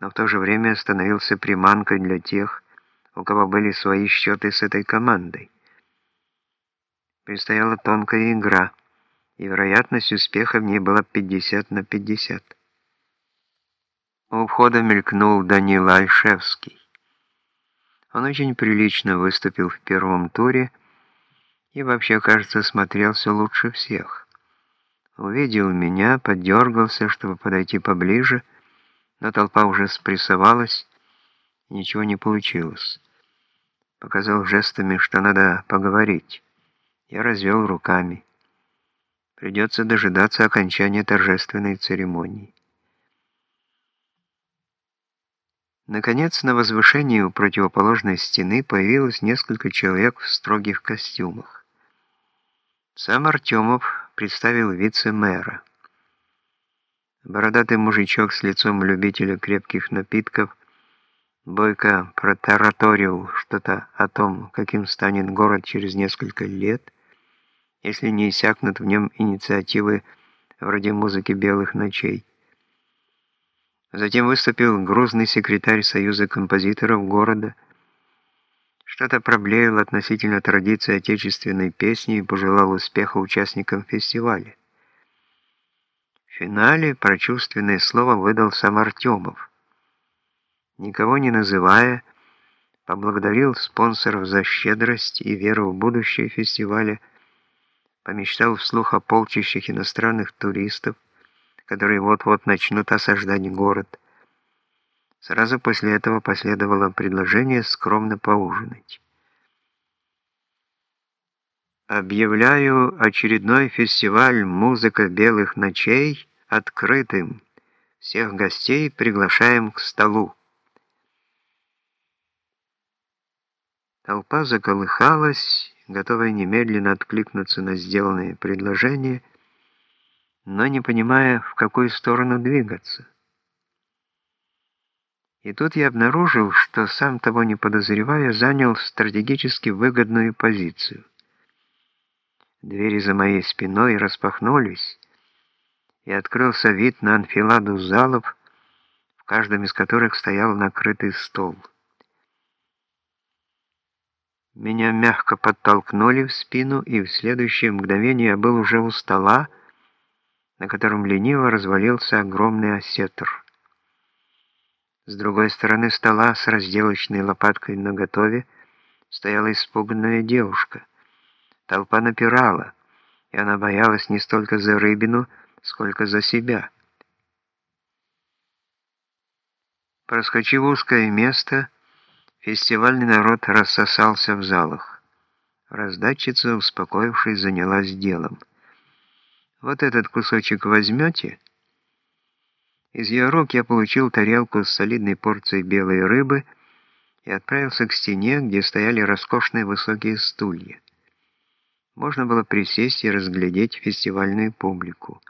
но в то же время становился приманкой для тех, у кого были свои счеты с этой командой. Предстояла тонкая игра, и вероятность успеха в ней была 50 на 50. У входа мелькнул Данила Альшевский. Он очень прилично выступил в первом туре и вообще, кажется, смотрелся лучше всех. Увидел меня, подергался, чтобы подойти поближе, но толпа уже спрессовалась, и ничего не получилось. Показал жестами, что надо поговорить. Я развел руками. Придется дожидаться окончания торжественной церемонии. Наконец, на возвышении у противоположной стены появилось несколько человек в строгих костюмах. Сам Артемов представил вице-мэра. Бородатый мужичок с лицом любителя крепких напитков бойко протараторил что-то о том, каким станет город через несколько лет, если не иссякнут в нем инициативы вроде музыки белых ночей. Затем выступил грузный секретарь Союза композиторов города, что-то проблеял относительно традиции отечественной песни и пожелал успеха участникам фестиваля. Финале прочувственное слово выдал сам Артемов. Никого не называя, поблагодарил спонсоров за щедрость и веру в будущее фестиваля, помечтал вслух о полчищах иностранных туристов, которые вот-вот начнут осаждать город. Сразу после этого последовало предложение скромно поужинать. Объявляю очередной фестиваль «Музыка белых ночей» открытым. Всех гостей приглашаем к столу. Толпа заколыхалась, готовая немедленно откликнуться на сделанное предложение – но не понимая, в какую сторону двигаться. И тут я обнаружил, что сам того не подозревая, занял стратегически выгодную позицию. Двери за моей спиной распахнулись, и открылся вид на анфиладу залов, в каждом из которых стоял накрытый стол. Меня мягко подтолкнули в спину, и в следующее мгновение я был уже у стола, на котором лениво развалился огромный осетр. С другой стороны стола с разделочной лопаткой наготове стояла испуганная девушка. Толпа напирала, и она боялась не столько за рыбину, сколько за себя. Проскочив узкое место, фестивальный народ рассосался в залах. Раздатчица, успокоившись, занялась делом. Вот этот кусочек возьмете. Из ее рук я получил тарелку с солидной порцией белой рыбы и отправился к стене, где стояли роскошные высокие стулья. Можно было присесть и разглядеть фестивальную публику,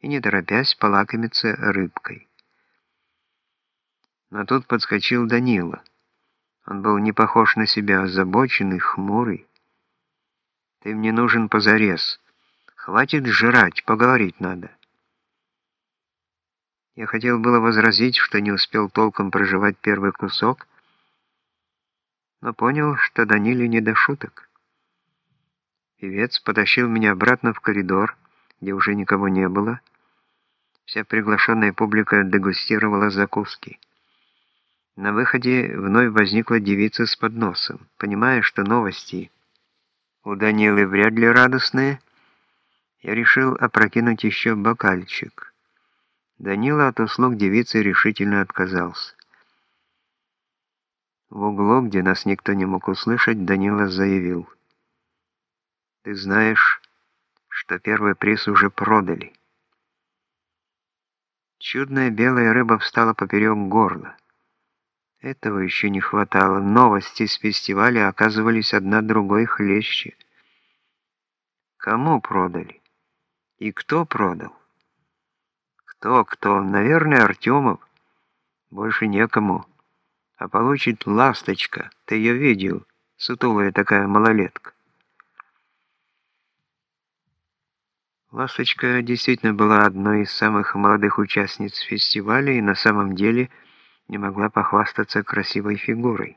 и не торопясь полакомиться рыбкой. Но тут подскочил Данила. Он был не похож на себя, озабоченный, хмурый. «Ты мне нужен позарез». Хватит жрать, поговорить надо. Я хотел было возразить, что не успел толком проживать первый кусок, но понял, что Даниле не до шуток. Певец потащил меня обратно в коридор, где уже никого не было. Вся приглашенная публика дегустировала закуски. На выходе вновь возникла девица с подносом. Понимая, что новости у Данилы вряд ли радостные, я решил опрокинуть еще бокальчик. Данила от услуг девицы решительно отказался. В углу, где нас никто не мог услышать, Данила заявил. «Ты знаешь, что первый приз уже продали». Чудная белая рыба встала поперек горла. Этого еще не хватало. Новости с фестиваля оказывались одна другой хлеще. Кому продали? И кто продал? Кто, кто? Наверное, Артемов. Больше некому. А получит ласточка. Ты ее видел? Сутулая такая малолетка. Ласточка действительно была одной из самых молодых участниц фестиваля и на самом деле не могла похвастаться красивой фигурой.